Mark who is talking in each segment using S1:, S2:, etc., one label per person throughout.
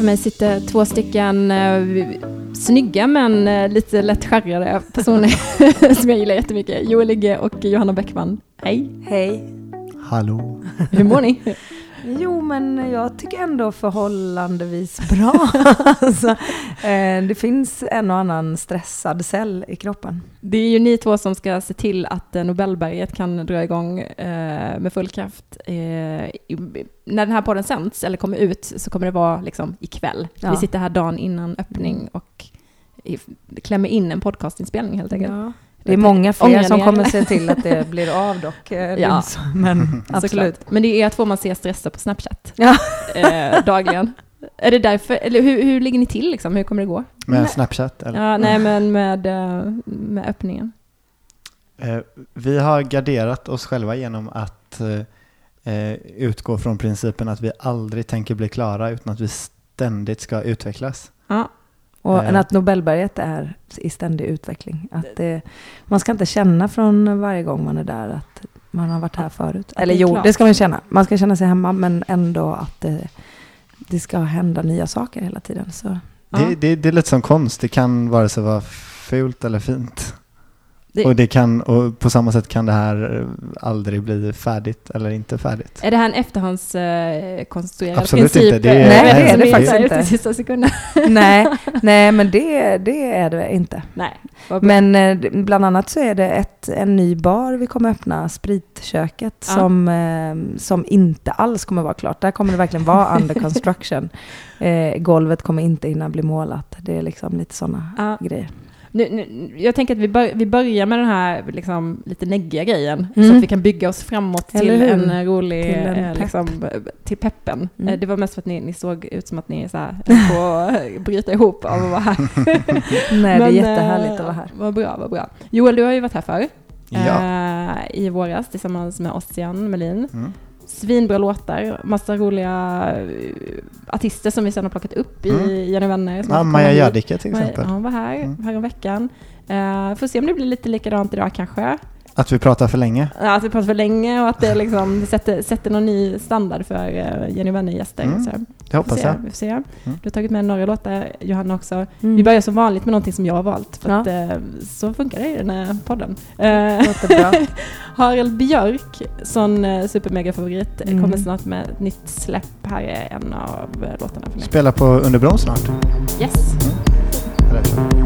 S1: Framför mig sitter två stycken eh, snygga men eh, lite lätt skärrade personer som jag gillar jättemycket. Joel Ligge och Johanna Bäckman. Hej!
S2: Hej!
S3: Hallå.
S1: Hur mår ni?
S2: Jo, men jag tycker ändå förhållandevis bra. alltså, eh, det finns en och annan stressad cell i kroppen.
S1: Det är ju ni två som ska se till att eh, Nobelberget kan dra igång eh, med full kraft. När den här podden sänds, eller kommer ut, så kommer det vara liksom ikväll.
S2: Ja.
S1: Vi sitter här dagen innan öppning och klämmer in en podcastinspelning helt enkelt.
S2: Ja. Det är många fler
S1: Ångrar
S2: som kommer se till att det blir av dock. eh,
S1: Ja.
S2: Men absolut.
S1: Men det är er två man ser stressa på Snapchat
S2: Ja.
S1: eh, dagligen. Är det därför, eller hur, hur ligger ni till liksom? Hur kommer det gå?
S3: Med
S2: Nej.
S3: Snapchat eller?
S1: Ja, nej, men med, eh, med öppningen.
S3: Eh, vi har garderat oss själva genom att eh, eh, utgå från principen att vi aldrig tänker bli klara utan att vi ständigt ska utvecklas.
S1: Ja,
S2: Och
S3: Eh.
S2: att Nobelberget är i ständig utveckling. Att det, man ska inte känna från varje gång man är där att man har varit här förut. Eller jo,
S1: klart.
S2: det ska man känna. Man ska känna sig hemma, men ändå att det, det ska hända nya saker hela tiden. Så.
S1: Ja.
S3: Det, det, det är lite som konst, det kan vare sig vara fult eller fint.
S1: Det-
S3: Och, det kan, och på samma sätt kan det här eh, aldrig bli färdigt eller inte färdigt.
S1: Är det här en efterhandskonstruerad eh,
S3: Absolut
S1: princip?
S3: inte. Det är-
S2: Nej, det är det faktiskt inte.
S1: sekunden.
S2: nej, nej, men det, det är det inte.
S1: Nej.
S2: Men eh, bland annat så är det ett, en ny bar vi kommer öppna, Spritköket,
S1: Ja.
S2: som, eh, som inte alls kommer vara klart. Där kommer det verkligen vara under construction. Eh, golvet kommer inte hinna bli målat. Det är liksom lite sådana
S1: Ja.
S2: grejer.
S1: Nu, nu, jag tänker att vi, bör, vi börjar med den här liksom, lite neggiga grejen, så
S2: Mm.
S1: att vi kan bygga oss framåt
S2: Eller
S1: till
S2: hur?
S1: en eh, rolig,
S2: Till en
S1: eh,
S2: pepp.
S1: liksom, eh, till peppen.
S2: Mm.
S1: Eh, Det var mest för att ni, ni såg ut som att ni är så här, på att bryta ihop av att vara här.
S2: Nej, det är
S1: Men,
S2: jättehärligt
S1: eh,
S2: att vara här.
S1: Vad bra, vad bra. Joel, du har ju varit här förr.
S3: Ja.
S1: eh, I våras tillsammans med Ossian Melin.
S3: Mm.
S1: Svinbra låtar, massa roliga eh, artister som vi sedan har plockat upp i
S3: Mm.
S1: Jenny Vänner.
S3: Ja, Maja. Jadike till
S1: Maja-
S3: exempel.
S1: Ja, hon var här,
S3: Mm.
S1: veckan. Uh, får se om det blir lite likadant idag kanske.
S3: Att vi pratar för länge.
S1: Ja, Att vi pratar för länge och att det liksom sätter, sätter någon ny standard för uh, Jenny Vänner-gäster.
S3: Mm.
S1: Så,
S3: Det hoppas jag.
S1: vi får se. Du har tagit med några låtar, Johanna också.
S2: Mm.
S1: Vi börjar som vanligt med någonting som jag har valt. För
S2: Ja.
S1: att, eh, så funkar det i den här podden. Eh. Harald Björk, sån uh, supermega-favorit,
S2: Mm.
S1: kommer snart med ett nytt släpp. Här är en av eh, låtarna för mig.
S3: Spela på Underbron snart.
S1: Yes!
S3: Eller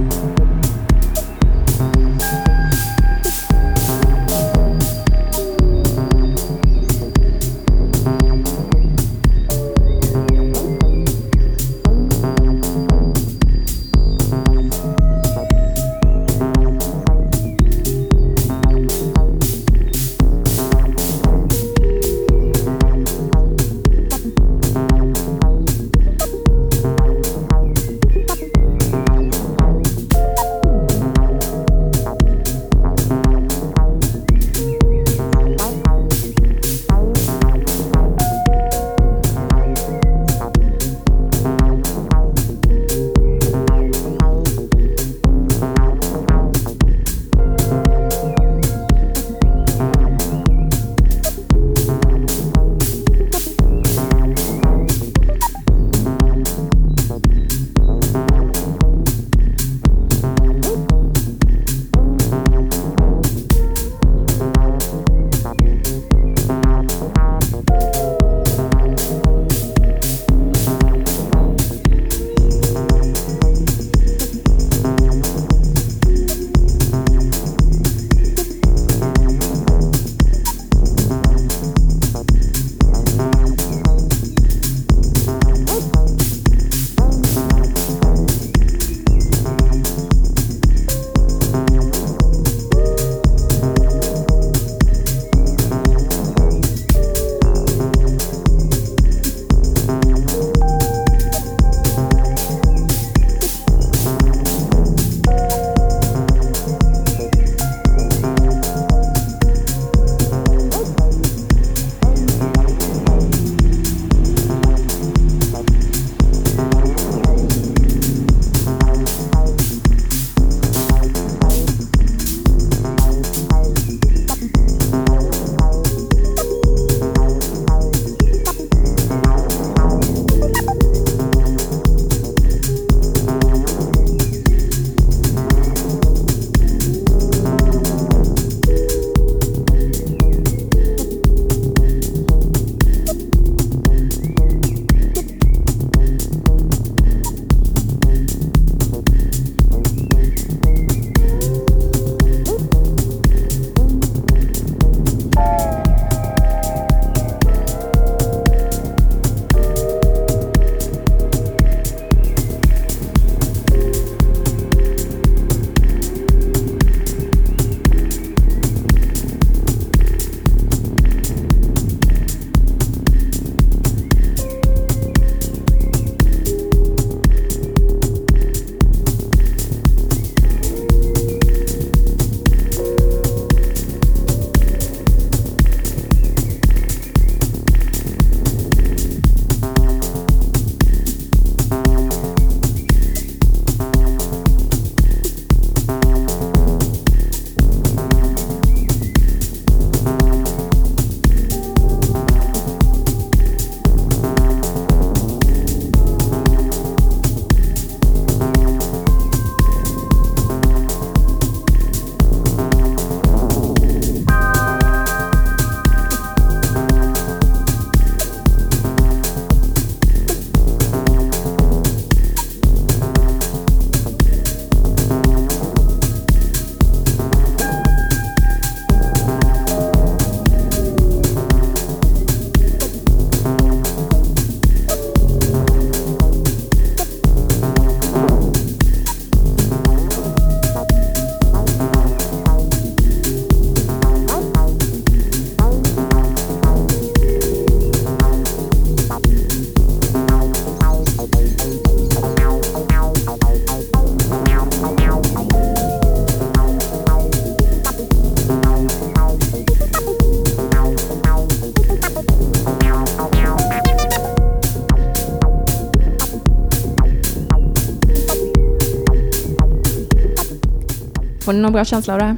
S1: ni någon bra känsla av det här?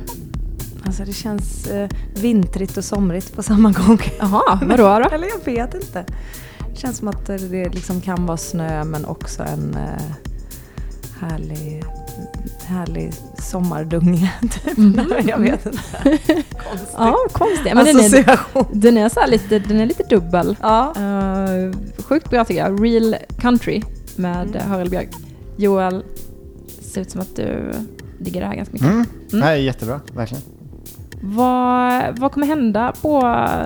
S2: Alltså det känns eh, vintrigt och somrigt på samma gång.
S1: Jaha, vadå då?
S2: Eller jag vet inte. Det känns som att det liksom kan vara snö men också en eh, härlig, härlig sommardunge. Typ.
S1: Mhm.
S2: jag vet inte. Konstigt.
S1: Ja, konstigt. Men den, är, den, är så här lite, den är lite dubbel.
S2: Ja.
S1: Uh, sjukt bra tycker jag. Real Country med
S2: Mm.
S1: Harald Björk. Joel, ser ut som att du digger det här ganska mycket.
S3: Mm.
S1: Mm.
S3: Nej, jättebra, verkligen.
S1: Vad, vad kommer hända på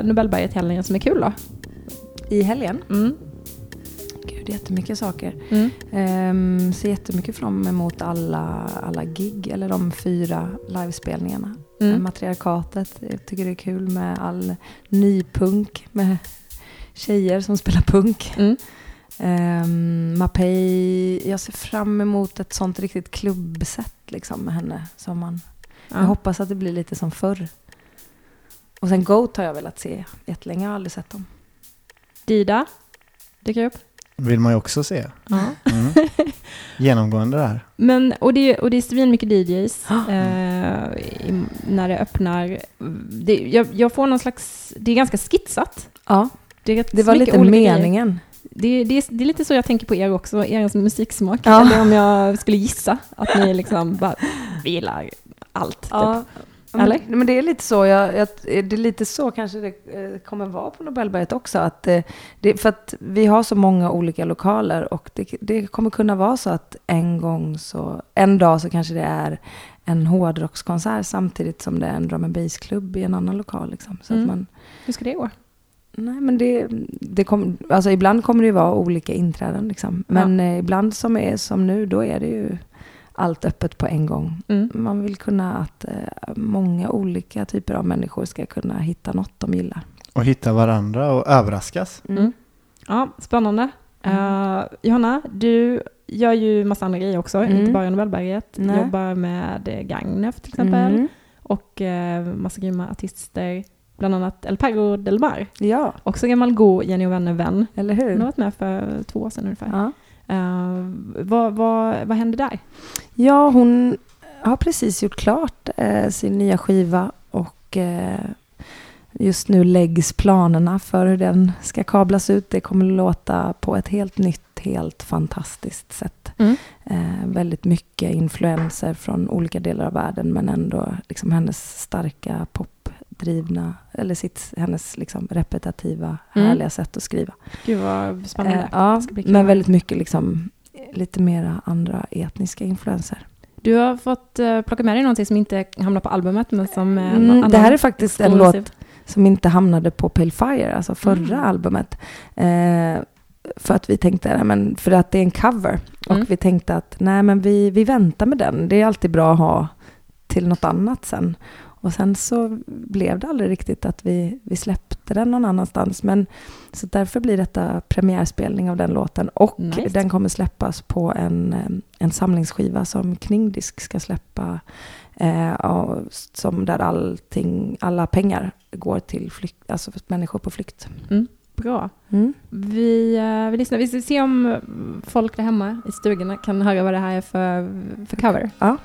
S1: Nobelberget-helgen som är kul då?
S2: I helgen.
S1: Mm.
S2: Gud, jättemycket saker.
S1: Mm.
S2: Um, ser jättemycket fram emot alla, alla gig, eller de fyra livespelningarna.
S1: Mm.
S2: Matriarkatet, jag tycker det är kul med all ny punk med tjejer som spelar punk.
S1: Mm.
S2: Um, Mapei, jag ser fram emot ett sånt riktigt klubbset liksom med henne. Som man,
S1: Ja.
S2: Jag hoppas att det blir lite som förr. Och sen Goat har jag velat se jättelänge, jag har aldrig sett dem.
S1: Dida dyker upp.
S3: vill man ju också se.
S1: Ja.
S3: Mm. Genomgående där.
S1: Men, och det, och det är svinmycket DJs
S2: Ah.
S1: eh, i, när det öppnar. Det, jag, jag får någon slags, det är ganska skitsat.
S2: Ja,
S1: Det,
S2: det var lite
S1: olika grejer. Det, det, är, det är lite så jag tänker på er också, er musiksmak.
S2: Ja.
S1: Eller om jag skulle gissa att ni liksom bara, vi gillar allt. Typ.
S2: Ja,
S1: Eller?
S2: Men, men det är lite så, jag, jag, det är lite så kanske det eh, kommer vara på Nobelberget också. Att, eh, det, för att vi har så många olika lokaler och det, det kommer kunna vara så att en gång så, en dag så kanske det är en hårdrockskonsert samtidigt som det är en drum and bass-klubb i en annan lokal. Liksom. Så
S1: Mm.
S2: att man,
S1: Hur ska det gå?
S2: Nej men det, det kom, alltså ibland kommer det ju vara olika inträden liksom. Men eh, ibland som är som nu, då är det ju allt öppet på en gång.
S1: Mm.
S2: Man vill kunna att eh, många olika typer av människor ska kunna hitta något de gillar.
S3: Och hitta varandra och överraskas.
S1: Mm. Ja, spännande.
S2: Mm.
S1: Eh, Johanna, du gör ju massa andra grejer också,
S2: Mm.
S1: inte bara Nobelberget.
S2: Nej.
S1: Jobbar med Gagnef till exempel.
S2: Mm.
S1: Och eh, massa grymma artister. Bland annat El Perro Del Mar.
S2: Ja,
S1: Också gammal god Jenny och vänner-vän.
S2: eller
S1: Hon har
S2: hur?
S1: varit med för två år sedan ungefär.
S2: Ja.
S1: Eh, vad, vad, vad hände där?
S2: ja, hon har precis gjort klart eh, sin nya skiva och eh, just nu läggs planerna för hur den ska kablas ut. Det kommer att låta på ett helt nytt, helt fantastiskt sätt.
S1: Mm.
S2: Eh, väldigt mycket influenser från olika delar av världen men ändå liksom hennes starka popdrivna, eller sitt, hennes liksom repetitiva,
S1: Mm.
S2: härliga sätt att skriva.
S1: Gud vad spännande.
S2: Eh, ja, men väldigt mycket liksom lite mera andra etniska influenser.
S1: Du har fått eh, plocka med dig någonting som inte hamnar på albumet men som en
S2: Mm, det här är faktiskt en låt som inte hamnade på Pale Fire, alltså förra
S1: Mm.
S2: albumet. Eh, för att vi tänkte, men för att det är en cover.
S1: Mm.
S2: Och vi tänkte att nej men vi, vi väntar med den. Det är alltid bra att ha till något annat sen. Och sen så blev det aldrig riktigt att vi, vi släppte den någon annanstans. Men, så därför blir detta premiärspelning av den låten. Och
S1: Nice.
S2: den kommer släppas på en, eh, en samlingsskiva som Kningdisk ska släppa. Eh, som där allting, alla pengar går till flykt, alltså för människor på flykt.
S1: Bra.
S2: Mm.
S1: Vi, eh, vi lyssnar. Vi ska se om folk där hemma i stugorna kan höra vad det här är för, för cover.
S2: Ja.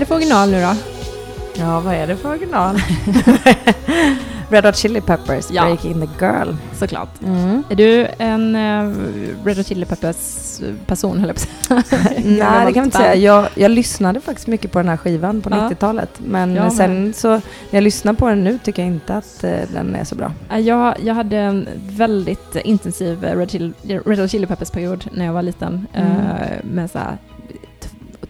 S1: Är det för original nu då?
S2: Ja, vad är det för original? Red Hot Chili Peppers,
S1: Ja.
S2: Breaking the Girl.
S1: Såklart.
S2: Mm.
S1: Är du en uh, Red Hot Chili Peppers person, höll jag på?
S2: Nej, det kan man inte säga. Jag, jag lyssnade faktiskt mycket på den här skivan på
S1: Ja.
S2: 90-talet. Men
S1: med.
S2: sen så, när jag lyssnar på den nu tycker jag inte att eh, den är så bra.
S1: Jag, jag hade en väldigt intensiv Red, Chili, Red Hot Chili Peppers-period när jag var liten.
S2: Mm.
S1: eh, med så här,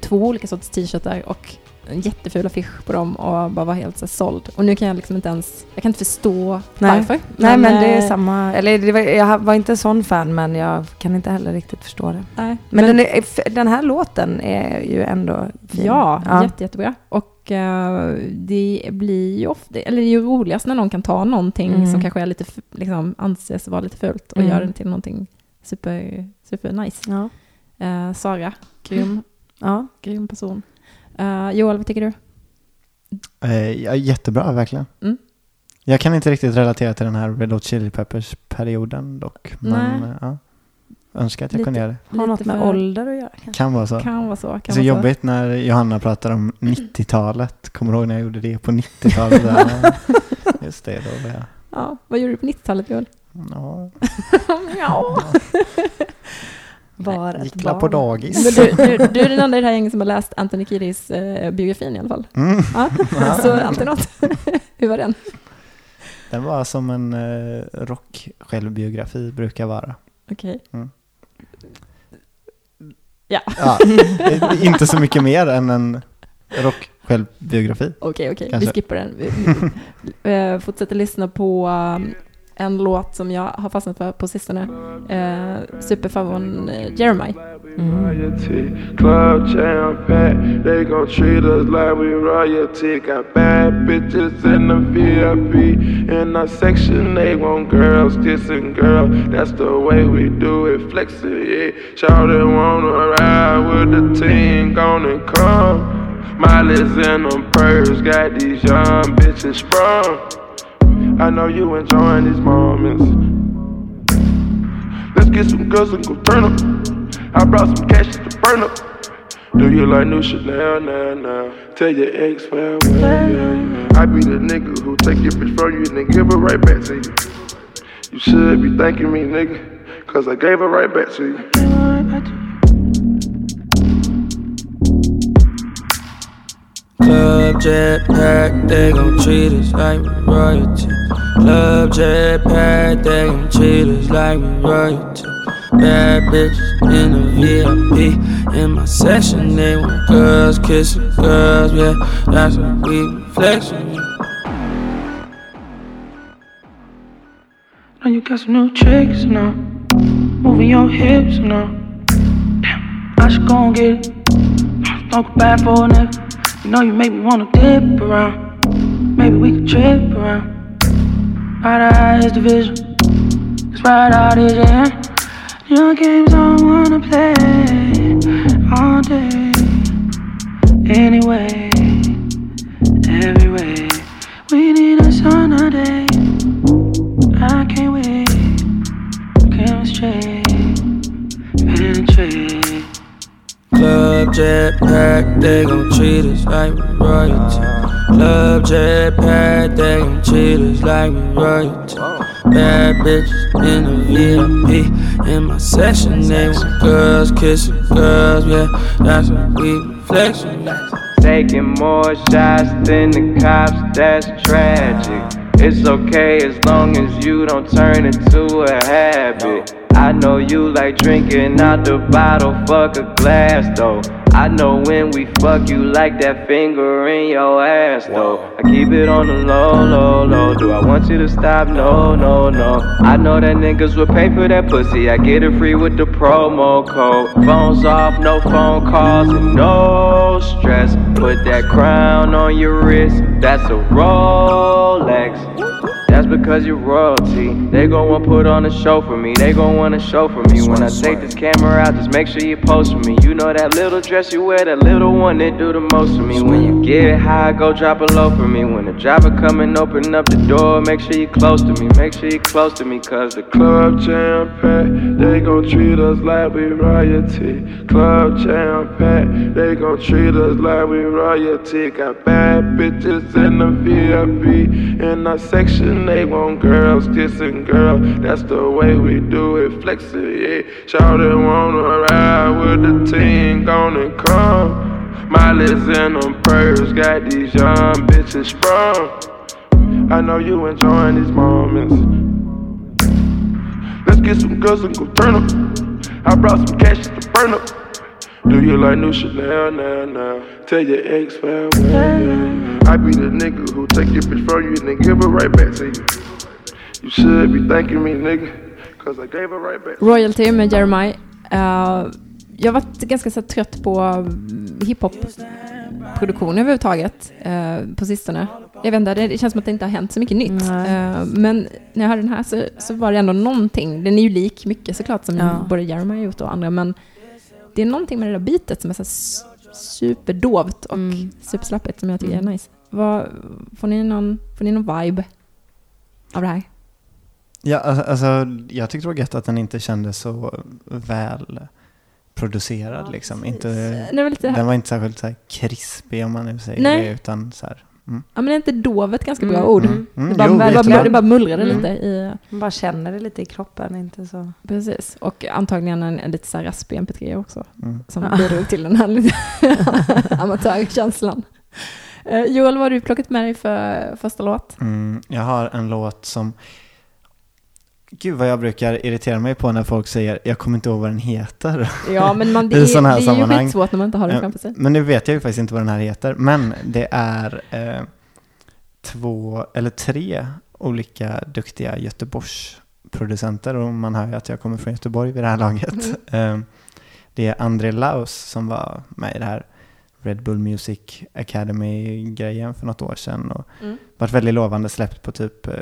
S1: två olika sorters t-shirtar och en jätteful affisch på dem och bara var helt så såld. Och nu kan jag liksom inte ens, jag kan inte förstå
S2: Nej.
S1: varför.
S2: Nej, men det är
S1: eh,
S2: samma. Eller var, jag var inte en sån fan, men jag kan inte heller riktigt förstå det.
S1: Nej.
S2: Men, den, är, den här låten är ju ändå fin.
S1: Ja,
S2: ja.
S1: Jätte, jättebra. Och eh, det blir ju ofta, eller det är ju roligast när någon kan ta någonting
S2: Mm.
S1: som kanske är lite, liksom, anses vara lite fult och
S2: Mm.
S1: göra det till någonting super, super nice.
S2: Ja.
S1: Eh, Sara, grym,
S2: ja.
S1: grym person. Eh, Joel, vad tycker du?
S3: Ja, jättebra, verkligen.
S1: Mm.
S3: Jag kan inte riktigt relatera till den här Red Hot Chili Peppers-perioden dock. Men
S1: Nej.
S3: eh, ja, önskar att jag
S1: Lite-
S3: kunde göra det.
S2: Har något med
S1: för-
S2: ålder att göra kanske.
S3: Kan vara så.
S1: Kan vara så. Kan
S3: Det är så jobbigt när Johanna pratar om 90-talet. Kommer du ihåg när jag gjorde det på 90-talet? Ja, Just det, då var jag...
S1: Ja, vad gjorde du på 90-talet, Joel?
S3: Ja,
S1: ja.
S2: Var ett
S3: gick la på
S2: barn.
S3: dagis.
S1: Du, du, du är den enda i det här gänget som har läst Anthony Kiedis eh, biografin i alla fall.
S3: Mm.
S1: Ja. så alltid något. Hur var den?
S3: Den var som en eh, rock-självbiografi brukar vara.
S1: Okej.
S3: Mm.
S1: Ja.
S3: Ja, inte så mycket mer än en rock-självbiografi.
S1: Okej, okej. Vi
S3: Kanske.
S1: skippar den. Vi, vi, eh, fortsätter lyssna på um, en låt som jag har fastnat för på sistone. Uh, Superfavorit uh, Jeremiah.
S4: Royalty, club jam packed. They gon' treat us like we royalty. Got bad bitches in the VIP. In our section, they want girls kissing girls. That's the way we do it, flex it, yeah. Shawty wanna ride with the team, gonna come. Miley's in them purse, got these young bitches sprung. I know you enjoying these moments. Let's get some girls and go turn up. I brought some cash to burn up. Do you like new Chanel now, now? Tell your ex farewell. I be the nigga who take your bitch from you and then give her right back to you. You should be thanking me, nigga, cause I gave her right back to you.
S5: Club jet pack, they gon' treat us like we royalty. Club jet pack, they gon' treat us like we royalty. Bad bitches in the VIP. In my section, they want girls kissing girls, yeah. That's what we flexing. Now you got some new tricks now. Moving your hips now. Damn, I should go and get it. Don't go bad for a nigga. You know you make me wanna dip around. Maybe we could trip around. Right out is the vision. It's right out is your hand. Your games I wanna play all day. Anyway, every way. We need a sunny day. I can't wait. Chemistry, penetrate. Club jet pack, they gon' treat us like we royalty. Club jet pack, they gon' treat us like we royalty. Bad bitches in the VIP. In my section, they want girls kissing girls, yeah. That's what we flexing.
S6: Taking more shots than the cops, that's tragic. It's okay as long as you don't turn it to a habit. I know you like drinking out the bottle, fuck a glass though. I know when we fuck you like that finger in your ass though. I keep it on the low, low, low. Do I want you to stop? No, no, no. I know that niggas would pay for that pussy. I get it free with the promo code. Phones off, no phone calls, and no stress. Put that crown on your wrist. That's a Rolex. Because you're royalty. They gon' wanna put on a show for me. They gon' wanna show for me. When I take this camera out, just make sure you post for me. You know that little dress you wear, that little one that do the most for me. When you get high, go drop a low for me. When the driver come and open up the door, make sure you close to me. Make sure you close to me, cause the club
S4: Club jam packed, they gon' treat us like we royalty. Club jam packed, they gon' treat us like we royalty. Got bad bitches in the VIP. In our section, they want girls kissing girls. That's the way we do it, flex it, yeah. Shawty wanna ride with the team, gonna come. Miley's in them purse, got these young bitches sprung. I know you enjoying these moments. Let's get some girls and go turn up. I brought some cash to burn up. Do you like new Chanel now, now? Tell your ex farewell. I be the nigga who take your bitch from you and then give her right back to you. You should be thanking me, nigga, cause I gave her right back.
S1: Royalty med Jeremiah. Eh, jag har varit ganska så trött på mm, hiphop-produktion överhuvudtaget eh, på sistone. Jag vet inte, det känns som att det inte har hänt så mycket nytt. Eh, men när jag hörde den här så, så var det ändå någonting. Den är ju lik mycket såklart som
S2: Ja.
S1: både Jeremiah gjort och andra, men det är någonting med det där bitet som är så superdovt och
S2: Mm.
S1: superslappigt som jag tycker är nice. Vad, får, ni någon, får ni någon vibe av det här?
S3: Ja, alltså, jag tyckte det var gött att den inte kändes så väl producerad liksom. Inte,
S1: Det var lite,
S3: den var inte särskilt så här krispig om man nu säger
S1: Nej.
S3: det, utan så här. Mm.
S1: ja, men är inte dov ett ganska bra
S2: Mm.
S1: ord?
S3: Mm. Mm.
S1: Det, bara,
S3: Jo,
S1: det, bara, det bara mullrade
S2: Mm.
S1: lite i...
S2: Man bara känner det lite i kroppen, inte så.
S1: Precis. Och antagligen en, en lite så här raspig mp3 också.
S3: Mm.
S1: Som
S2: Ja.
S1: bidrog till den här lite amatörkänslan. Eh, Joel, vad har du plockat med dig för första låt?
S3: Mm, jag har en låt som... Gud vad jag brukar irritera mig på när folk säger jag kommer inte ihåg vad den heter.
S1: Ja, men man, det,
S3: I
S1: är,
S3: såna här
S1: det är ju skitsvårt när man inte har det
S3: Ja,
S1: framför sig.
S3: Men nu vet jag ju faktiskt inte vad den här heter. Men det är eh, två eller tre olika duktiga Göteborgsproducenter och man hör ju att jag kommer från Göteborg vid det här laget. Eh, det är André Laus som var med i det här Red Bull Music Academy-grejen för något år sedan och
S1: Mm.
S3: varit väldigt lovande släppt på typ eh,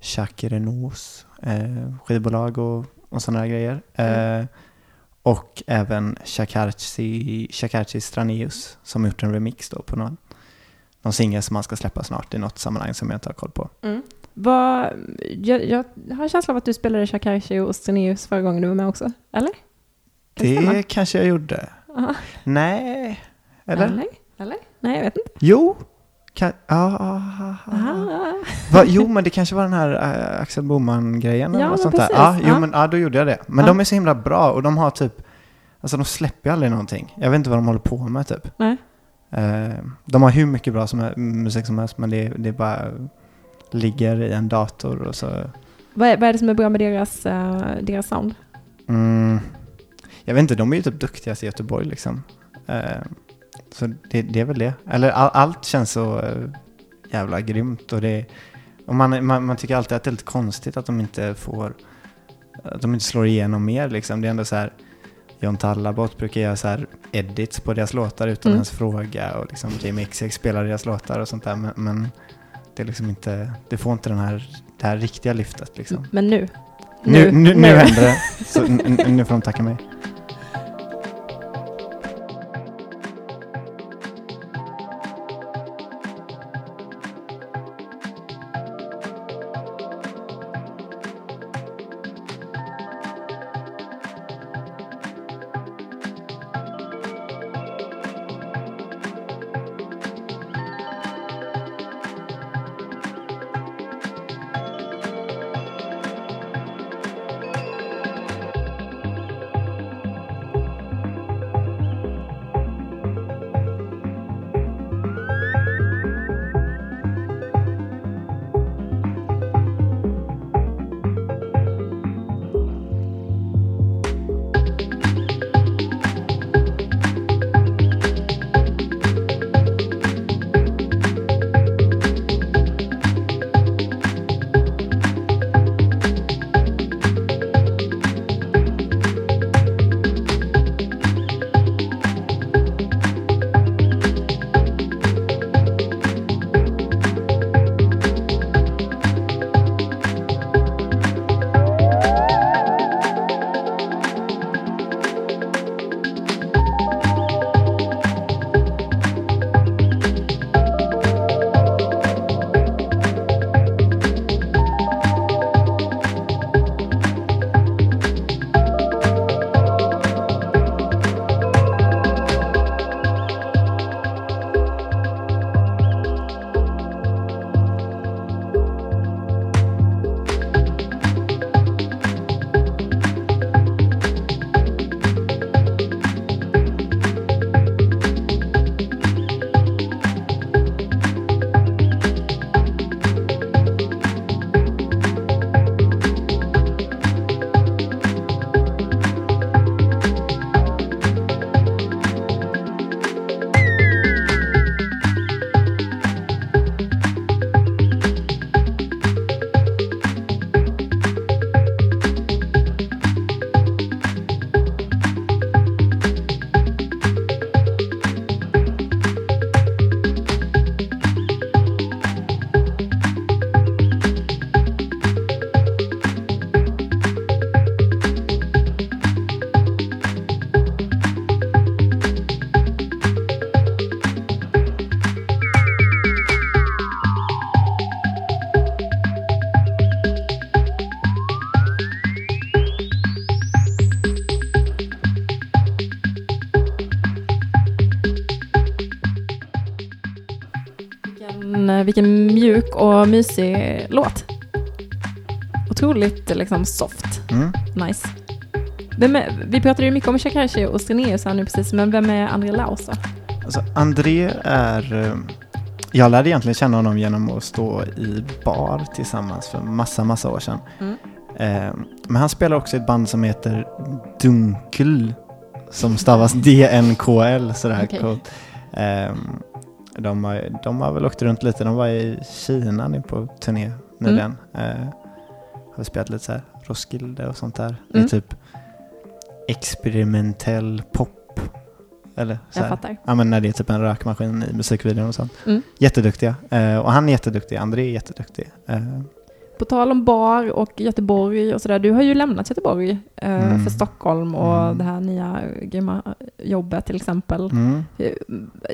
S3: Jacques Renaults eh, skivbolag och, och sådana grejer. Eh, och även Shakarchi, Shakarchi Stranius som gjort en remix då på någon, någon singel som man ska släppa snart i något sammanhang som jag inte har koll på.
S1: Vad, jag, jag har en känsla av att du spelade Shakarchi och Steneus förra gången du var med också. Eller? Kan det stämma?
S3: Kanske jag gjorde.
S1: Aha.
S3: Nej, eller?
S1: Eller? Eller? Nej, jag vet inte.
S3: Jo. Kan, ah, ah, ah, ah. Va, jo, men det kanske var den här äh, Axel Boman-grejen
S1: Ja,
S3: eller något
S1: men
S3: sånt där. Ja, jo,
S1: Ja.
S3: men ja, då gjorde jag det. Men
S1: Ja.
S3: de är så himla bra och de har typ, alltså de släpper aldrig någonting. Jag vet inte vad de håller på med typ.
S1: Nej.
S3: Eh, de har hur mycket bra som är, musik som helst, men det, det bara ligger i en dator och så.
S1: Vad är, vad är det som är bra med deras, eh, deras sound?
S3: Mm, jag vet inte, de är ju typ duktigast i Göteborg liksom. Eh, så det, det är väl det. Eller all, allt känns så eh, jävla grymt och det och man, man, man tycker alltid att det är lite konstigt att de inte får att de inte slår igenom mer liksom. Det är ändå så här John Tallabot brukar göra så här edits på deras låtar utan
S1: Mm.
S3: ens fråga och liksom Jamie XX spelar deras låtar och sånt där men, men det är liksom inte, det får inte den här, det här riktiga lyftet liksom.
S1: Men nu.
S3: Nu, nu, nu händer det. Så nu får de tacka mig.
S1: Mjuk och mysig låt. Otroligt liksom soft.
S3: Mm.
S1: Nice. Är, vi pratade ju mycket om Shakashi och Strinius här nu precis, men vem är André Lausa?
S3: Alltså, André är... eh, Jag lärde egentligen känna honom genom att stå i bar tillsammans för massa, massa år sedan.
S1: Mm.
S3: Eh, Men han spelar också i ett band som heter Dunkel, som stavas D-N-K-L, sådär
S1: Okej.
S3: coolt. Eh, De har, de har väl åkt runt lite, de var i Kina nu på turné nyligen. Eh, Har spelat lite så här Roskilde och sånt där. Det
S1: Mm.
S3: är typ experimentell pop. Eller så
S1: Jag
S3: här.
S1: fattar.
S3: Ja men när det är typ en rökmaskin i musikvideon och sånt.
S1: Mm.
S3: Jätteduktiga. Eh, och han är jätteduktig, André är jätteduktig. Eh,
S1: På tal om bar och Göteborg och sådär, du har ju lämnat Göteborg eh,
S3: Mm.
S1: för Stockholm och
S3: Mm.
S1: det här nya grymma jobbet till exempel.
S3: mm.
S1: Eh,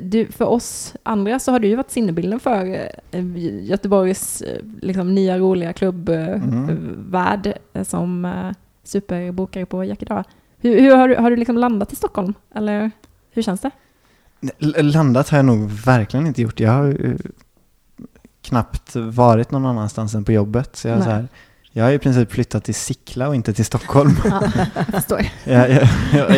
S1: Du, för oss andra så har du ju varit sinnebilden för eh, Göteborgs eh, liksom, nya roliga klubbvärld
S3: Mm.
S1: som superbokare på Jack. Hur, hur har du, har du liksom landat i Stockholm? Eller hur känns det?
S3: Landat har jag nog verkligen inte gjort. Jag har knappt varit någon annanstans än på jobbet. Så jag,
S1: Nej.
S3: så här, jag har i princip flyttat till Sickla och inte till Stockholm.
S1: Ja, jag
S3: jag,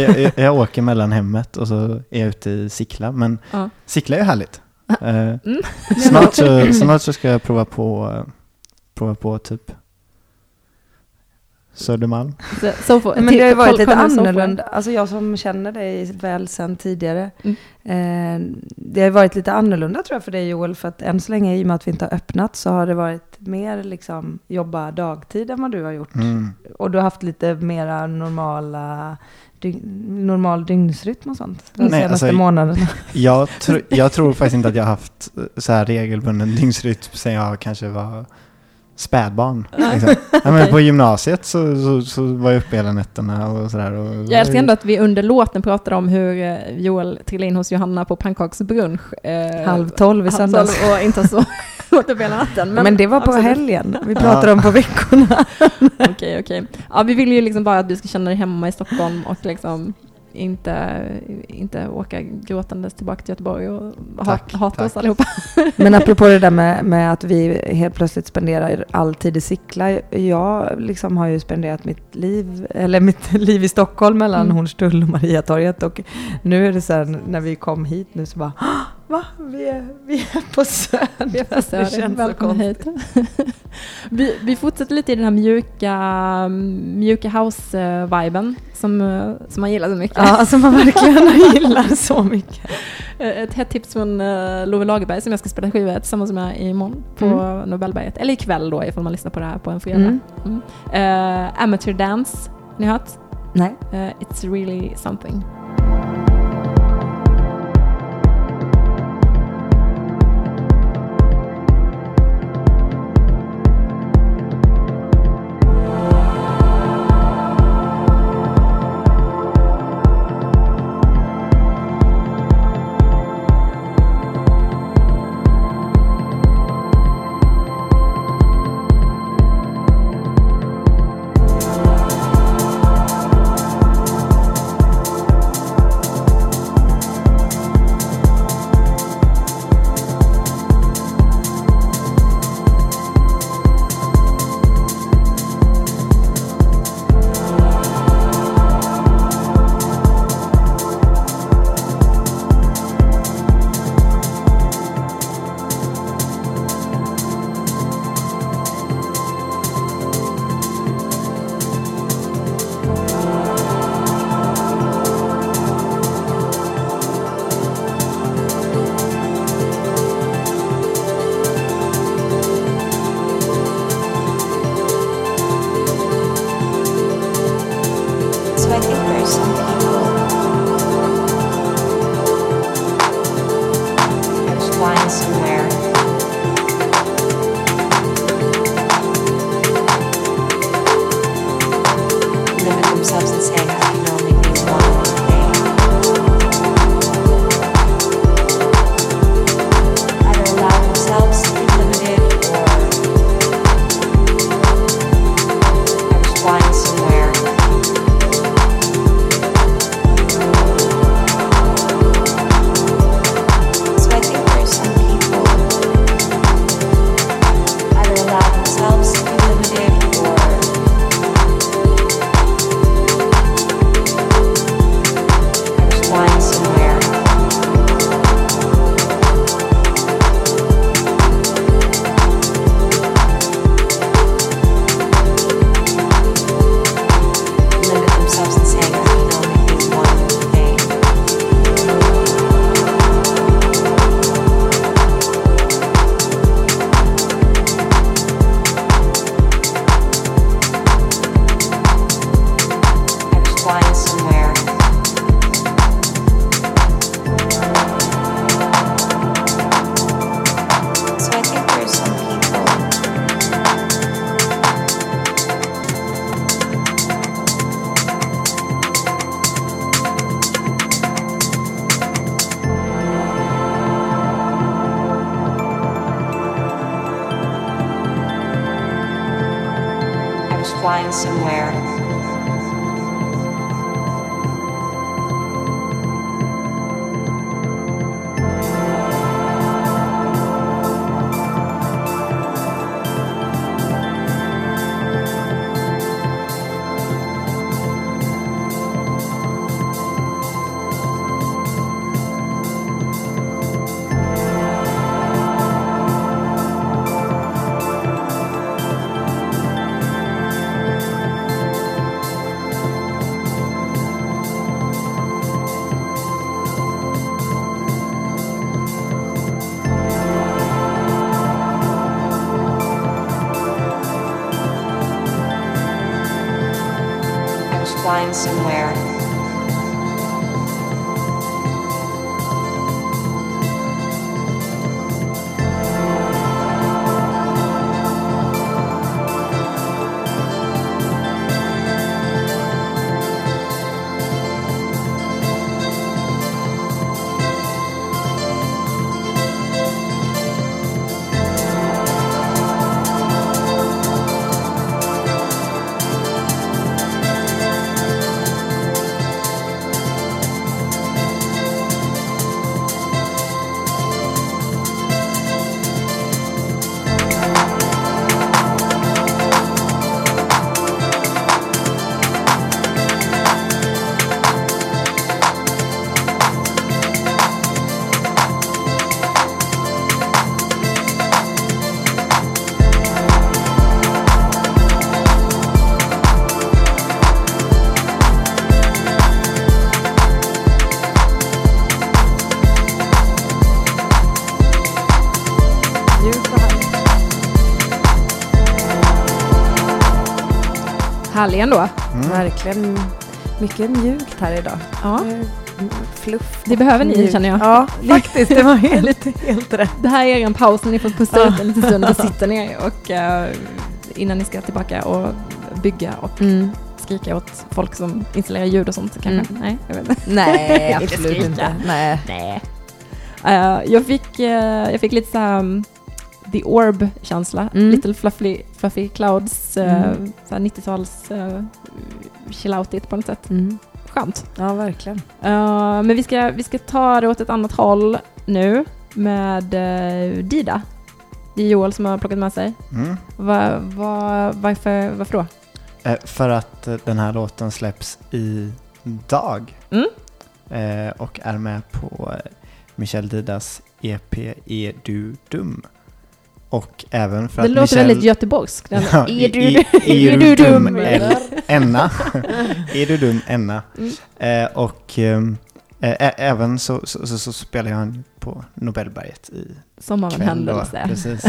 S3: jag, jag, jag, åker mellan hemmet och så är jag ute i Sickla. Men
S1: Ja.
S3: Sickla är härligt. Eh,
S1: Mm.
S3: snart, så, snart så ska jag prova på, prova på typ Södermalm.
S1: Så, så får,
S2: Men det har ju varit lite annorlunda. Alltså jag som känner dig väl sedan tidigare.
S1: Mm.
S2: Eh, det har ju varit lite annorlunda tror jag för dig Joel. För att än så länge i och med att vi inte har öppnat så har det varit mer liksom jobba dagtid än vad du har gjort.
S3: Mm.
S2: Och du har haft lite mera normala, dy- normal dygnsrytm och sånt. De
S3: Nej,
S2: senaste
S3: alltså-
S2: månaderna.
S3: Jag, tr- jag tror faktiskt inte att jag har haft så här regelbunden dygnsrytm sen jag kanske var spädbarn. Liksom. ja, men på gymnasiet så, så, så var jag uppe hela nätterna och sådär. Och
S1: Jag älskar ändå att vi under låten pratade om hur eh, Joel trillade in hos Johanna på pannkaksbrunch. Eh,
S2: Halv tolv i
S1: halv
S2: söndags.
S1: tolv och inte så åt upp hela natten.
S2: Men, det var på
S1: absolut.
S2: helgen. Vi pratade om på veckorna.
S1: Okej, okej. Ja, vi vill ju liksom bara att du ska känna dig hemma i Stockholm och liksom inte, inte åka gråtandes tillbaka till Göteborg och ha,
S3: Tack,
S1: hata
S3: tack.
S1: oss allihopa.
S2: Men apropå det där med, med att vi helt plötsligt spenderar all tid i Sickla. Jag liksom har ju spenderat mitt liv, eller mitt liv i Stockholm mellan
S1: Mm.
S2: Hornstull och Mariatorget. Och nu är det så här, när vi kom hit nu så bara, "Ah, va? Vi är, vi är på Söder.
S1: Vi är på Söder.
S2: Det känns så
S1: Välkommen
S2: konstigt.
S1: hit. vi, vi fortsätter lite i den här mjuka, mjuka house-viben som, eh, som man gillar så mycket.
S2: Ja, som man verkligen gillar så mycket.
S1: Eh, Ett hett tips från uh, Love Lagerberg som jag ska spela skiva tillsammans med imorgon på
S2: Mm.
S1: Nobelberget. Eller ikväll då ifall man lyssnar på det här på en fredag.
S2: Mm.
S1: Mm. Eh, Amateur Dance, ni har hört?
S2: Nej.
S1: Eh, it's really something.
S7: somewhere.
S1: Härlig ändå.
S2: Verkligen mycket mjukt här idag.
S1: Ja.
S2: Fluff.
S1: Det behöver ni,
S2: mjukt.
S1: känner jag.
S2: Ja, faktiskt. Det var helt, helt rätt.
S1: Det här är er paus när ni får pusta ut en liten stund och sitta ner och innan ni ska tillbaka och bygga och
S2: Mm.
S1: skrika åt folk som installerar ljud och sånt kanske. Nej, jag vet inte.
S2: Nej, absolut inte. Nej.
S1: Nej. Eh, jag, fick, eh, jag fick lite så här um, The Orb-känsla.
S2: Mm.
S1: Little Fluffy, fluffy Clouds, uh,
S2: Mm.
S1: här 90-tals uh, chilloutigt på något sätt.
S2: Mm.
S1: Skönt.
S2: Ja, verkligen.
S1: Eh, men vi ska, vi ska ta det åt ett annat håll nu med uh, Dida. Det är Joel som har plockat med sig.
S3: Mm.
S1: Va, va, varför, varför då?
S3: Eh, för att eh, den här låten släpps idag.
S1: Mm.
S3: Eh, och är med på eh, Michel Didas EP Är du dum? Och även för
S1: Det
S3: att
S1: låter
S3: Michel...
S1: väldigt göteborgskt.
S3: Ja,
S1: är du,
S3: i- i-
S1: är du dum?
S3: El- Enna. är du dum, Enna?
S1: Mm.
S3: Eh, och ehm, eh, även så, så, så, så spelar han på Nobelberget i
S1: Som av en händelse.
S3: Precis.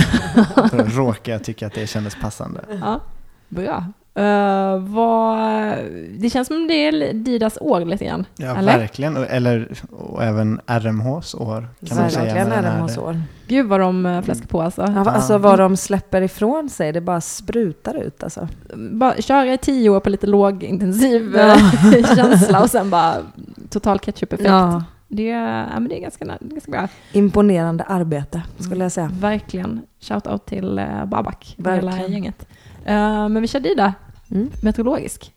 S3: Råkar jag tycka att det kändes passande.
S1: Ja, bra. Uh, vad, det känns som det är Didas år lite grann.
S3: Ja,
S1: Eller?
S3: verkligen. Eller, och även RMHs år kan man säga.
S2: Verkligen hos år.
S1: Gud vad de uh, fläskar på alltså.
S2: Ja, alltså vad de släpper ifrån sig, det bara sprutar ut alltså.
S1: Bara köra i tio år på lite lågintensiv
S2: Ja.
S1: eh, känsla och sen bara total ketchup-effekt.
S2: Ja,
S1: Det, är- ja, men det är ganska, ganska bra.
S2: imponerande arbete skulle jag säga.
S1: Verkligen. Shout-out till uh, Babak och hela gänget. Uh, men vi kör Dida,
S2: Mm.
S1: meteorologisk.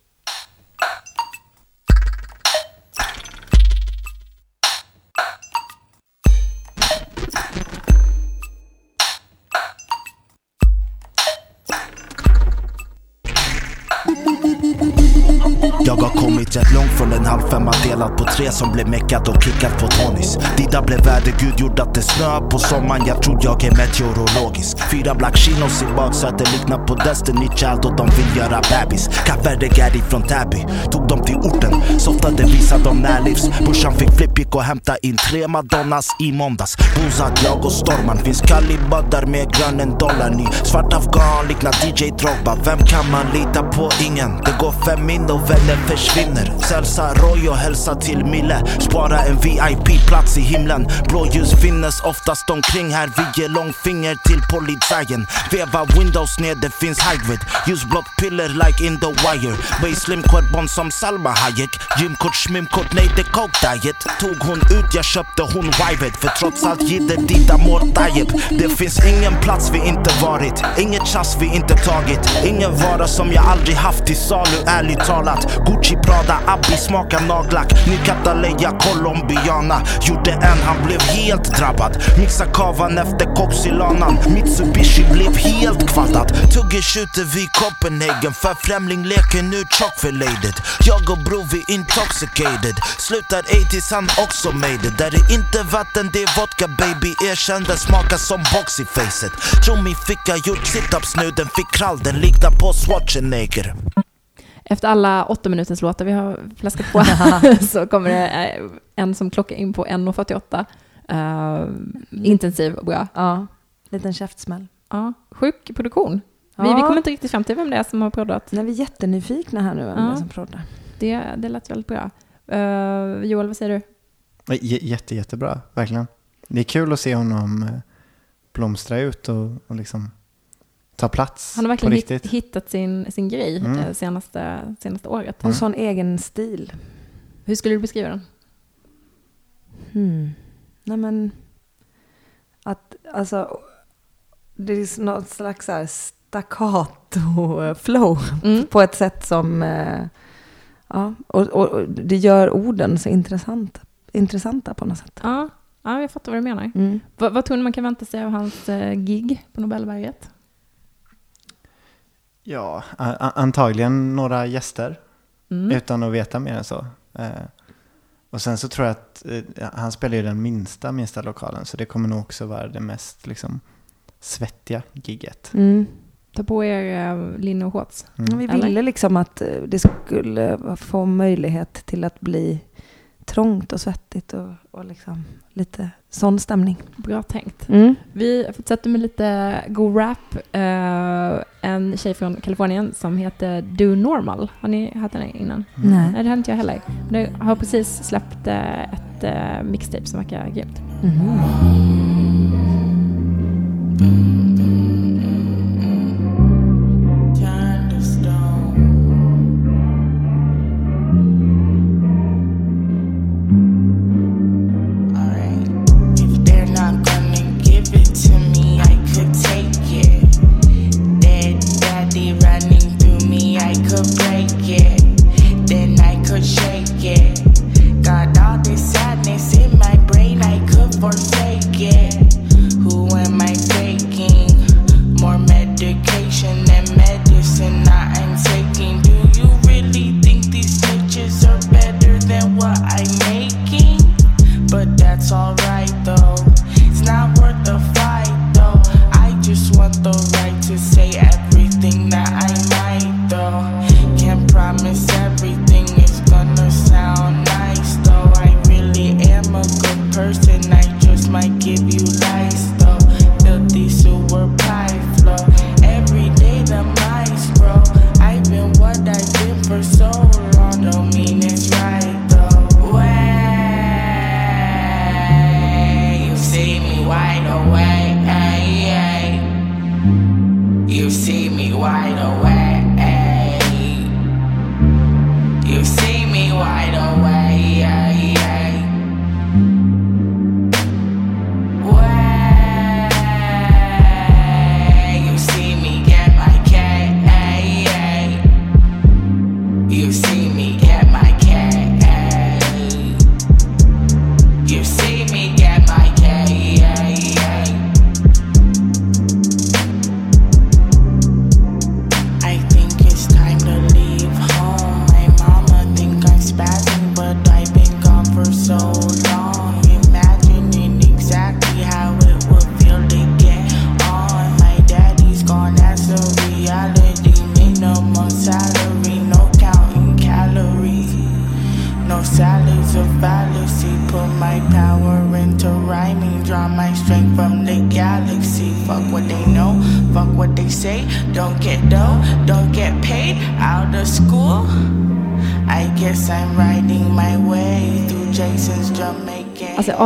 S8: Jag har kommit rätt långt från en halvfemma delad på tre som blev meckad och kickad på tonis. Dida blev värdegud, gjorde att det snö på sommaren. Jag tror jag är meteorologisk. Fyra black chinos i baksätet liknar på Destiny Child och de vill göra bebis. Kaffe Gary från Täby, tog dem till orten. Softade, visade dem närlivs. Brorsan fick flipp, gick och hämta in tre madonnas i måndags. Bozad, jag och Storman. Finns kalibaddar med grön en dollar ny. Svart afghan liknar DJ Drogba. Vem kan man lita på? Ingen. Det går fem in och vänner försvinner. Sälsa Roy och hälsa till Mille. Spara en VIP-plats i himlen. Blåljus finnes oftast omkring här. Vi ger långfinger till polisen. Veva windows ner, det finns high. Ljusblått piller like in the wire. Böj slim quadbon som Salma Hayek. Gymkort, smimkort, nej det coke diet. Tog hon ut, jag köpte hon wivet. För trots allt jidder dita mår Tayyip. Det finns ingen plats vi inte varit. Inget tjafs vi inte tagit. Ingen vara som jag aldrig haft till salu, ärligt talat. Gucci, Prada, Abbi smakar nagellack. Ny Cataleya, colombiana. Gjorde en, han blev helt drabbad. Mixa kavan efter Coxilanan. Mitsubishi blev helt kvaddad. Tugge skjuter vid Copenhagen. För främling leker nu chockförlated. Jag och bror vi intoxicated. Slutar ej tills han också made it. Där är inte vatten, det är vodka baby. Erkände smakar som box i facet. Tror min ficka gjort situps nu. Den fick krall, den liknar på Schwarzenegger.
S1: Efter alla åtta minuters låtar vi har fläskat på så kommer det eh, en som klockar in på 1.48. Uh, intensiv och bra.
S9: Ja, liten käftsmäll.
S1: Ja, sjuk produktion. Vi,
S9: Ja.
S1: vi kommer inte riktigt fram till vem det är som har proddat.
S9: Nej, vi är jättenyfikna här nu vem
S1: Ja.
S9: det är som proddar.
S1: Det, det lät väldigt bra. Uh, Joel, vad säger du?
S3: J- Jätte, jättebra, verkligen. Det är kul att se honom eh, blomstra ut och, och liksom ta plats
S1: Han har verkligen hit,
S3: riktigt.
S1: hittat sin, sin grej
S3: Mm.
S1: eh, senaste, senaste året.
S9: En sån egen stil.
S1: Hur skulle du beskriva den?
S9: Hmm. Nej men, att alltså, det är något slags så staccato-flow
S1: Mm.
S9: på ett sätt som, eh, ja, och, och, och det gör orden så intressant, intressanta på något sätt.
S1: Ja, ja, jag fattar vad du menar.
S9: Mm.
S1: Vad, vad tror ni man kan vänta sig av hans eh, gig på Nobelberget?
S3: Ja, antagligen några gäster
S1: Mm.
S3: utan att veta mer än så. Eh, och sen så tror jag att eh, han spelar ju den minsta, minsta lokalen så det kommer nog också vara det mest liksom, svettiga gigget.
S9: Mm.
S1: Ta på er eh, linne och shorts.
S9: Ja, vi ville liksom att det skulle få möjlighet till att bli trångt och svettigt och, och liksom lite sån stämning.
S1: Bra tänkt.
S9: Mm.
S1: Vi fortsätter med lite god rap. Eh, en tjej från Kalifornien som heter Do Normal. Har ni hört henne innan?
S9: Nej.
S1: Nej, det har inte jag heller. Hon har precis släppt eh, ett eh, mixtape som verkar grymt.
S9: Mhm.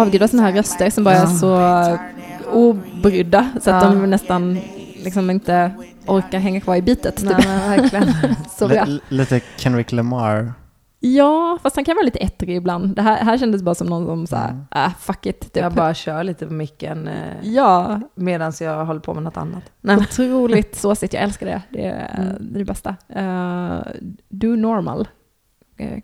S1: Avgudar sådana här röster som bara är så obrydda så att
S2: Ja.
S1: de nästan liksom inte orkar hänga kvar i bitet.
S2: Nej,
S1: Typ.
S2: men verkligen.
S1: så bra.
S3: L- lite Kendrick Lamar.
S1: Ja, fast han kan vara lite ettrig ibland. Det här, här kändes bara som någon som såhär,
S3: Mm.
S1: ah, fuck it. Typ.
S2: Jag bara kör lite på micken eh,
S1: Ja,
S2: medan jag håller på med något annat. Nej, men,
S1: otroligt såsigt. Jag älskar det. Det är,
S2: Mm.
S1: det, är det bästa. Uh, Do Normal. Eh,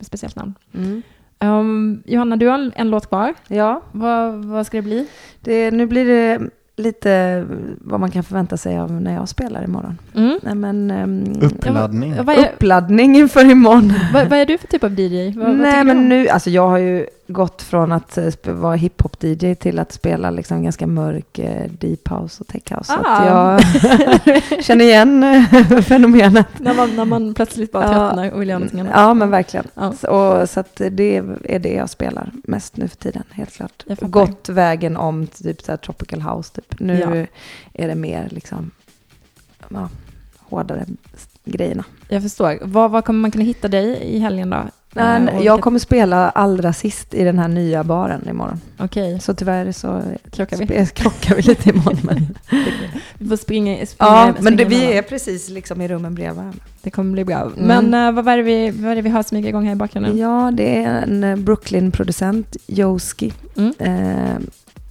S1: speciellt namn.
S2: mm.
S1: Um, Johanna, du har en, en låt kvar.
S2: Ja,
S1: Vad, vad ska det bli?
S2: det, nu blir det lite vad man kan förvänta sig av när jag spelar imorgon.
S1: Mm.
S2: Nej, men, ehm,
S3: Uppladdning.
S1: Ja, vad, är,
S2: uppladdning inför imorgon.
S1: vad, vad är du för typ av DJ? Vad, vad
S2: Nej, men
S1: om?
S2: nu, alltså jag har ju gått från att eh, vara hiphop-DJ till att spela liksom ganska mörk eh, deep house och tech house. Så
S1: Ah.
S2: jag känner igen eh, fenomenet.
S1: när, man, när man plötsligt bara
S2: Ja.
S1: tröttnar och vill göra någonting annat.
S2: Ja, men verkligen.
S1: Ja.
S2: Så, och, så det är det jag spelar mest nu för tiden, helt klart. Gått vägen om till typ så tropical house, typ. Nu
S1: Ja.
S2: är det mer liksom, ja, hårdare grejerna.
S1: Jag förstår. Var, var kommer man kunna hitta dig i helgen då? Och
S2: jag kommer spela allra sist i den här nya baren imorgon.
S1: Okej,
S2: Så tyvärr så
S1: krockar vi?
S2: krockar vi lite imorgon. Men,
S1: Vi får springa, springa
S2: ja,
S1: springa
S2: men det, vi är precis liksom i rummen bredvid varandra.
S1: Det kommer bli bra.
S2: Mm.
S1: Men eh, vad, är det vi, vad är det vi har smyga igång här i bakgrunden?
S2: Ja, det är en eh, Brooklyn-producent, Joski.
S1: Mm.
S2: Eh,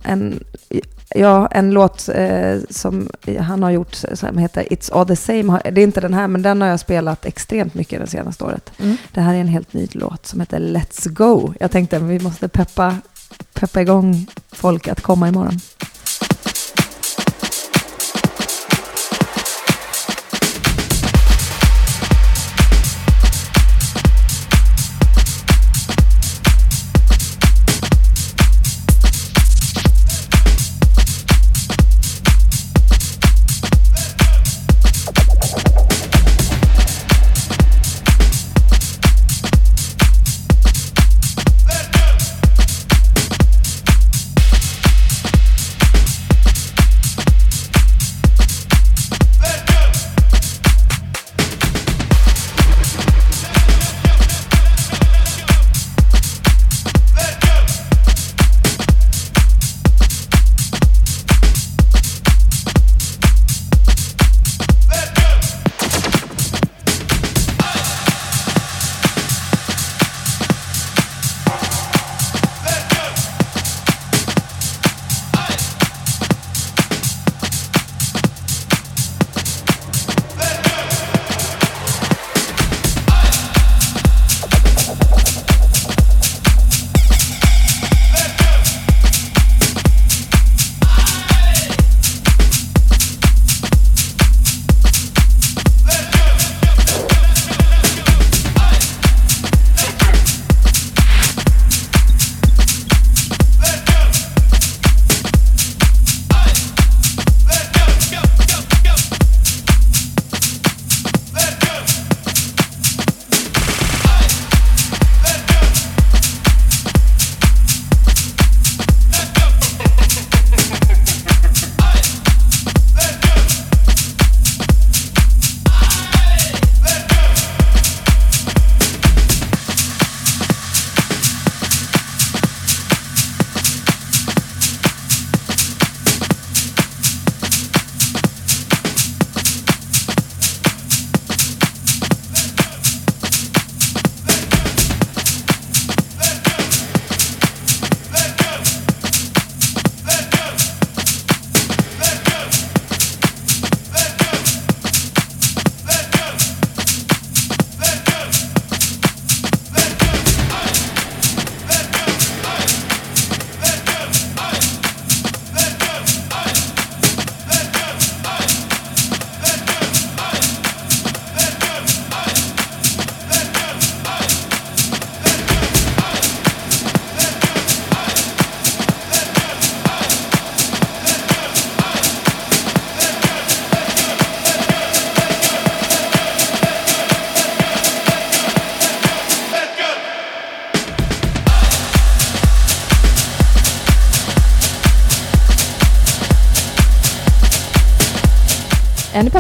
S2: en, ja, en låt eh, som han har gjort som heter It's all the same. Det är inte den här, men den har jag spelat extremt mycket det senaste året.
S1: Mm.
S2: Det här är en helt ny låt som heter Let's Go. Jag tänkte att vi måste peppa, peppa igång folk att komma imorgon.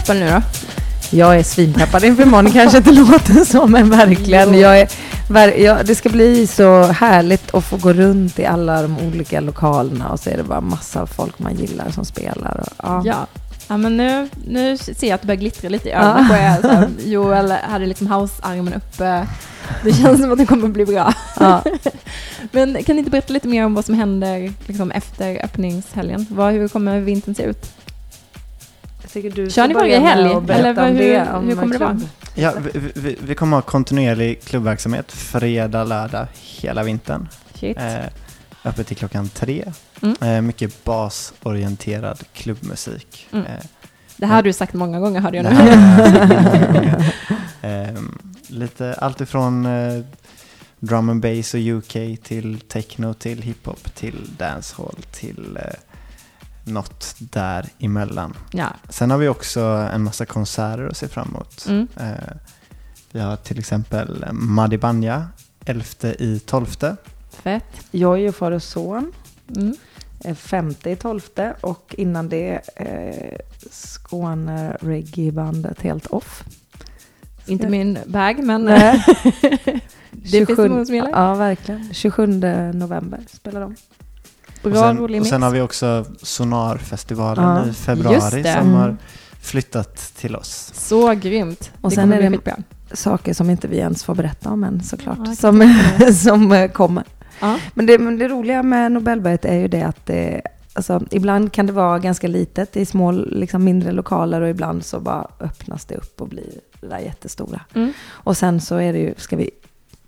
S1: Peppade nu då?
S2: Jag är svinpeppad inför imorgon, kanske inte låter så, men verkligen. Jag är, Ver- Ja, det ska bli så härligt att få gå runt i alla de olika lokalerna och så är det bara massa folk man gillar som spelar. Och, ja.
S1: Ja. ja, men nu, nu ser jag att det börjar glittra lite i ögonen på er. Så Joel hade liksom house-armen uppe. Det känns som att det kommer bli bra.
S2: Ja.
S1: Men kan ni inte berätta lite mer om vad som händer liksom, efter öppningshelgen? Vad, hur kommer vintern se ut?
S2: Jag tycker du
S1: Kör ni varje
S2: med
S1: helg? Eller hur-
S2: om
S1: hur kommer det vara?
S3: Ja, vi, vi, vi kommer ha kontinuerlig klubbverksamhet fredag, lördag hela vintern.
S1: Shit.
S3: Eh, öppet till klockan tre.
S1: Mm.
S3: Eh, mycket basorienterad klubbmusik.
S1: Mm.
S3: Eh,
S1: Det här har du sagt många gånger hörde jag nu.
S3: här är- Ehm, lite allt ifrån eh, drum and bass och UK till techno till hiphop till dancehall till eh, något däremellan.
S1: Ja.
S3: Sen har vi också en massa konserter att se fram emot.
S1: Mm.
S3: Eh, vi har till exempel Madi Banja 11 i 12.
S1: Fett.
S2: Jojo far och son.
S1: Mm.
S2: eh, i tolfte och innan det eh, Skåne reggae-bandet Helt Off.
S1: Inte min bag, men
S2: Nej.
S1: det finns många som gillar.
S2: Ja, verkligen. 27 november spelar de.
S1: Bra,
S3: och sen,
S1: rolig
S3: och sen har vi också Sonarfestivalen
S2: Ja,
S3: i februari som
S2: Mm.
S3: har flyttat till oss.
S1: Så grymt.
S2: Och
S1: det
S2: sen
S1: kommer
S2: är
S1: bli
S2: det-
S1: skitbra.
S2: Saker som inte vi ens får berätta om än såklart.
S1: Ja,
S2: som, som eh, kommer.
S1: Ja.
S2: Men det, men det roliga med Nobelberget är ju det att det, alltså, ibland kan det vara ganska litet i små, liksom mindre lokaler och ibland så bara öppnas det upp och blir det där jättestora.
S1: Mm.
S2: Och sen så är det ju, ska vi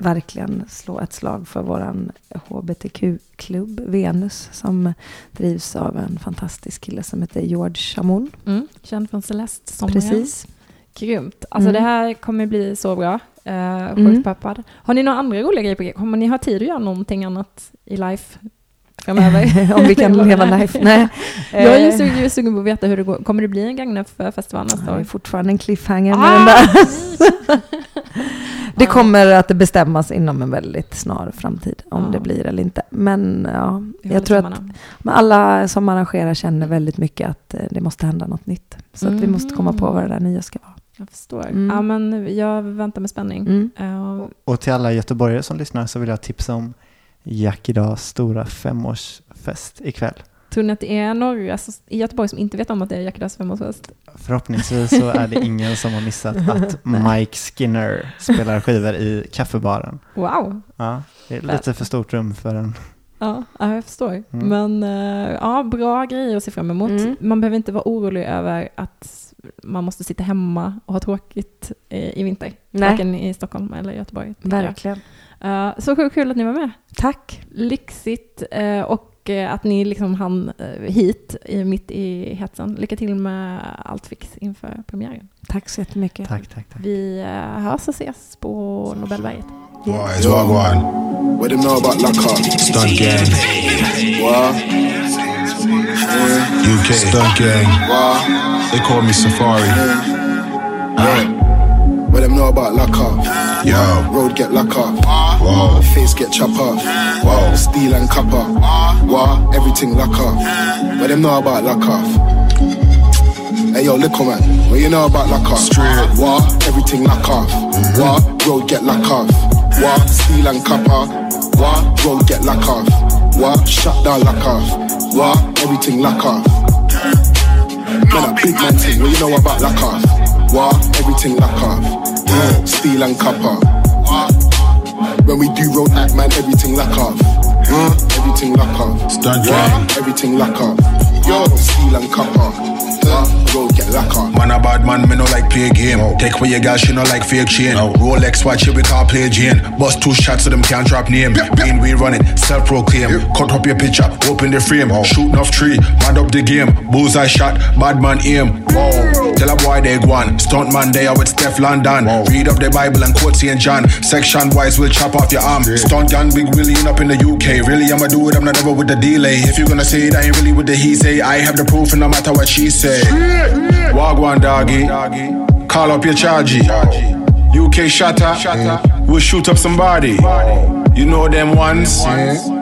S2: verkligen slå ett slag för våran hbtq-klubb Venus som drivs av en fantastisk kille som heter George Chamon.
S1: Mm. Känd från Celeste sommaren.
S2: Precis.
S1: Grymt. Alltså
S2: Mm.
S1: det här kommer bli så bra. Uh, sjukt
S2: Mm.
S1: peppad. Har ni några andra roliga grejer på g? Kommer ni ha tid att göra någonting annat i life framöver?
S2: Om vi kan leva life. Nej.
S1: Jag är ju sugen, sugen på att veta hur det går. Kommer det bli en Gagnef-festival nästa
S2: Det är
S1: år?
S2: fortfarande en cliffhanger med
S1: Ah!
S2: den där. Det kommer att bestämmas inom en väldigt snar framtid om
S1: Ja.
S2: det blir eller inte. Men ja, jag tror att alla som arrangerar känner väldigt mycket att eh, det måste hända något nytt. Så att vi måste komma på vad det där nya ska vara.
S1: Jag förstår.
S2: Mm.
S1: Ja, men jag väntar med spänning.
S2: Mm.
S1: Eh,
S3: Och till alla göteborgare som lyssnar så vill jag tipsa om Jack Idags stora femårsfest ikväll.
S1: tror ni att det är några som- i Göteborg som inte vet om att det är Jackadas femårsfest?
S3: Förhoppningsvis så är det ingen som har missat att Mike Skinner spelar skivor i kaffebaren.
S1: Wow!
S3: Ja, det är lite för stort rum för en.
S1: Ja, ja, jag förstår.
S3: Mm.
S1: Men eh, ja, bra grejer att se fram emot.
S2: Mm.
S1: Man behöver inte vara orolig över att man måste sitta hemma och ha tråkigt eh, i vinter.
S2: Nej.
S1: Varken i Stockholm eller Göteborg. tycker jag. Eh, så sjukt kul att ni var med.
S2: Tack.
S1: Lyxigt eh, och eh, att ni liksom hann hit i, mitt i hetsen. Lycka till med allt fix inför premiären.
S2: Tack så jättemycket.
S3: Tack, tack, tack.
S1: Vi hörs och ses på Nobelberget.
S10: Boys, Wagwan. What them know about Lockhart? Stunt gang. What? UK. Stunt gang. What? They call me Safari. Yeah. Them know about Lockhart? Yo. Road get lock off. Whoa. Face get chop off. Whoa. Steel and copper. What? Everything lock off. What them know about lock off? Hey yo, little oh, man, what you know about lock off? Straight. What? Everything lock off. What? Road get lock off. What? Steel and copper. What? Road get lock off. What? Shut down lock off. What? Everything lock off. Man, a big man thing, what you know about lock off? What? Everything lock off. Yeah. Uh, steel and copper. When we do road act, man, everything lock off. Huh? Everything lock off. What? Everything lock off. Yo, steel and copper. Road get lock off.
S11: Man a bad man, me no like play game. Oh. Take away your girl, she no like fake chain. Oh. Rolex watch, here we can't play Jane. Bust two shots so them can't drop name. Being we run it, self-proclaim. Cut up your picture, open the frame. Oh. Shooting off tree, mad up the game. Bullseye shot, bad man aim. Whoa. Tell a boy they go on. Stunt man there with Steph London. Read up the Bible and quote St. John. Section wise will chop off your arm. Stunt gun, big Willie up in the UK. Really, I'ma do it, I'm not ever with the delay. If you're gonna say it, I ain't really with the he say. I have the proof and no matter what she say. Wagwan doggy. Call up your chargy. UK shatter. We'll shoot up somebody. You know them ones.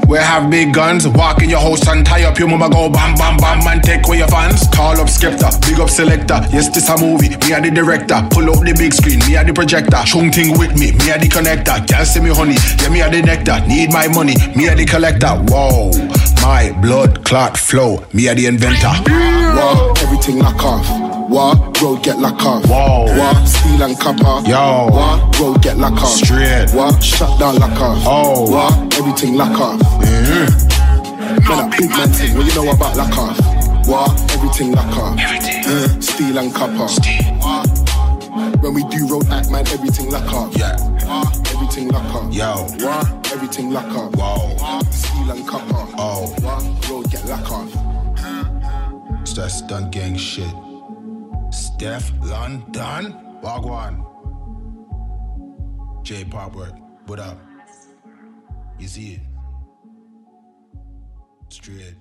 S11: We have big guns. Walk in your house and tie up your mama. Go bam bam bam and take away your fans. Call up Skepta, big up Selector. Yes, this a movie. Me are the director. Pull out the big screen. Me are the projector. Chung thing with me. Me are the connector. Can't see me honey. Yeah, me are the nectar. Need my money. Me are the collector. Whoa, my blood clot flow. Me are the inventor.
S10: Whoa, everything lock off. What? Road get lock off.
S11: Whoa.
S10: What? Steel and copper.
S11: Yo.
S10: What? Road get lock off.
S11: Straight.
S10: What? Shut down lock off.
S11: Oh.
S10: What? Everything lock off.
S11: Mm.
S10: Man, a big man thing. What you know about lock off? What? Everything lock off. Everything. steel and copper. When we do road act, man, everything lock off.
S11: Yeah.
S10: Everything lock off.
S11: Yo.
S10: What? Everything lock off.
S11: Whoa.
S10: Steel and copper.
S11: Oh.
S10: What? Road get lock off.
S11: It's that stunt gang shit. Steph London. Wagwan. J Popword. What up? You see it? Straight.